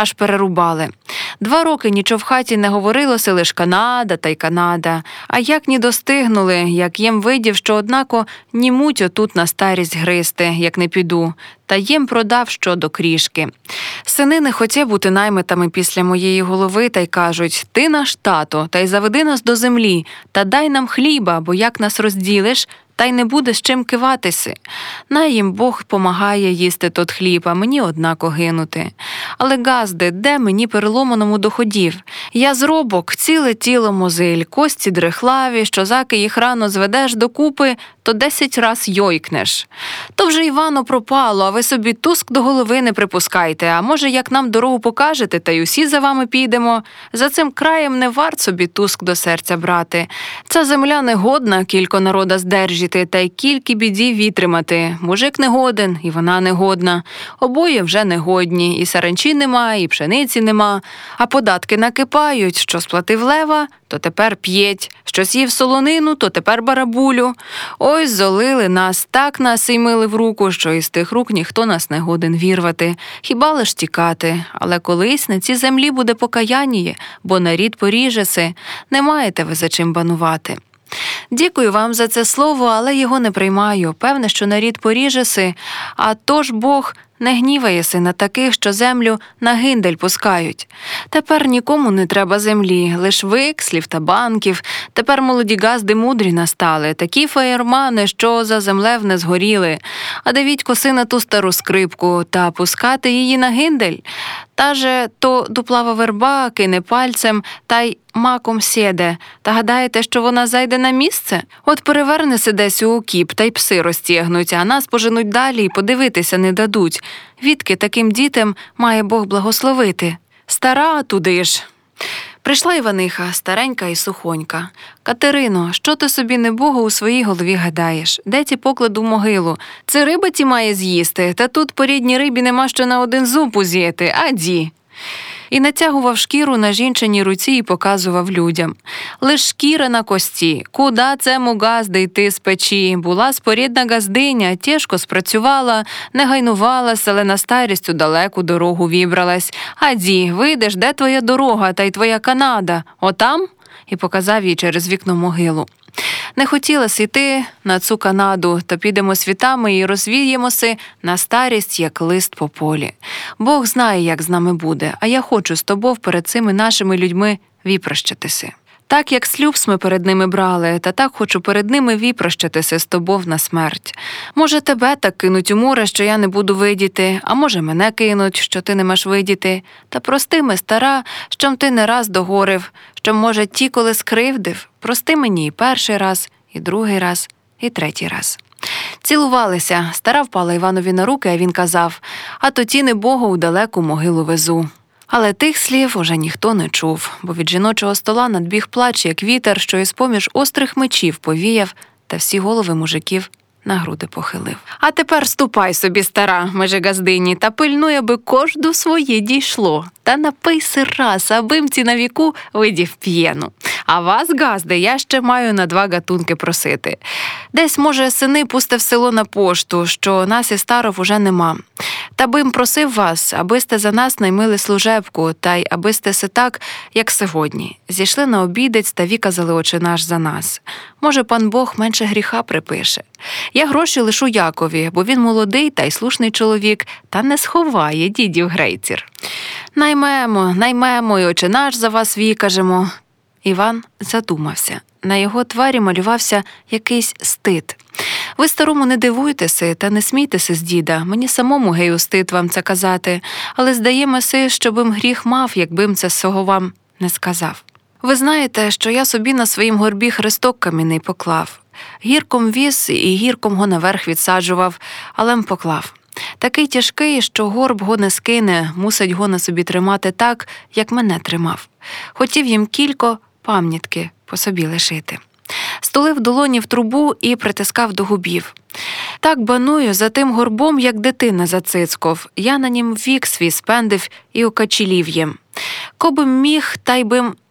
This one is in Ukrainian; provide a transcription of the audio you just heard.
аж перерубали. Два роки нічого в хаті не говорилося, лиш Канада та й Канада. А як ні достигнули, як їм видів, що однако німуть отут на старість гристи, як не піду, та їм продав що до крішки. Сини не хотять бути наймитами після моєї голови та й кажуть: Ти наш тато, та й заведи нас до землі, та дай нам хліба, бо як нас розділиш, та й не буде з чим киватися. Най їм Бог помагає їсти тот хліб, а мені однако гинути. Але газди, де мені переломаному доходів? Я зробок, ціле тіло мозиль, кості дрехлаві, що заки їх рано зведеш докупи, то десять раз йойкнеш. То вже Івано пропало, а ви собі туск до голови не припускайте. А може, як нам дорогу покажете, та й усі за вами підемо. За цим краєм не варт собі туск до серця брати. Ця земля негодна, кілько народа здержіти, та й кільки бідів вітримати. Мужик не годен, і вона не годна. Обоє вже негодні, і саранчі нема, і пшениці нема. А податки накипають, що сплатив лева, то тепер п'єть, що з'їв солонину, то тепер барабулю. Ой, золили нас, так нас і мили в руку, що із тих рук ніхто нас не годен вірвати, хіба лиш тікати. Але колись на цій землі буде покаяння, бо нарід поріжеси, не маєте ви за чим банувати. Дякую вам за це слово, але його не приймаю. Певне, що нарід поріжеси, а тож Бог не гніваєси на таких, що землю на гиндель пускають. Тепер нікому не треба землі, лиш викслів та банків. Тепер молоді газди мудрі настали, такі фаєрмани, що за землев не згоріли. А давіть коси на ту стару скрипку та пускати її на гиндель. Та же то дуплава верба кине пальцем та й маком сєде. Та гадаєте, що вона зайде на місце? От перевернеся десь у окіп, та й пси розтягнуть, а нас поженуть далі і подивитися не дадуть. Відки таким дітям має Бог благословити. Стара туди ж. Прийшла Іваниха, старенька і сухонька. Катерино, що ти собі не Богу у своїй голові гадаєш? Де ті покладу могилу? Це риба ті має з'їсти, та тут по рідній рибі нема що на один зуб уз'їти, аді. І натягував шкіру на жінчиній руці і показував людям. Лиш шкіра на кості, куда цему газди йти з печі? Була спорідна газдиня, тяжко спрацювала, не гайнувалась, але на старість у далеку дорогу вібралась. Аді, вийдеш, де твоя дорога та й твоя Канада? Отам? І показав їй через вікно могилу. Не хотілося йти на цю Канаду, то підемо світами і розвіємося на старість, як лист по полі. Бог знає, як з нами буде, а я хочу з тобою перед цими нашими людьми віпрощатися. Так як слюб ми перед ними брали, та так хочу перед ними віпрощатися з тобою на смерть. Може, тебе так кинуть у море, що я не буду видіти, а може, мене кинуть, що ти не маєш видіти. Та прости ми, стара, що ти не раз догорив, що, може, ті, коли скривдив, прости мені і перший раз, і другий раз, і третій раз. Цілувалися, стара впала Іванові на руки, а він казав А то ті не Богу у далеку могилу везу. Але тих слів уже ніхто не чув, бо від жіночого стола надбіг плач, як вітер, що із поміж острих мечів повіяв, та всі голови мужиків на груди похилив. А тепер ступай собі, стара, меже газдині, та пильнуй, аби кожду своє дійшло. Та напийся раз, абимці на віку видів п'єну. А вас, газди, я ще маю на два гатунки просити. Десь, може, сини пустив село на пошту, що нас і старов уже нема. Та бим просив вас, аби сте за нас наймили служебку, та й аби сте се так, як сьогодні. Зійшли на обідець та віказали очі наш за нас. Може, пан Бог менше гріха припише. Я гроші лишу Якові, бо він молодий та й слушний чоловік, та не сховає дідів грейцір. Наймемо, наймемо, і очі наш за вас вікажемо. Іван задумався. На його тварі малювався якийсь стид. Ви старому не дивуйтеся та не смійтеся з діда. Мені самому гею стид вам це казати, але здаємося, щобим гріх мав, якби це сього вам не сказав. Ви знаєте, що я собі на своїм горбі хресток камінний поклав. Гірком віз і гірком го наверх відсаджував, але м поклав. Такий тяжкий, що горб го не скине, мусить го на собі тримати так, як мене тримав. Хотів їм кілько пам'ятки по собі лишити. Стулив долоні в трубу і притискав до губів. Так баную за тим горбом, як дитина за цицьков. Я на нім вік свій спендив і окачілів їм. Кобим міг, та й бим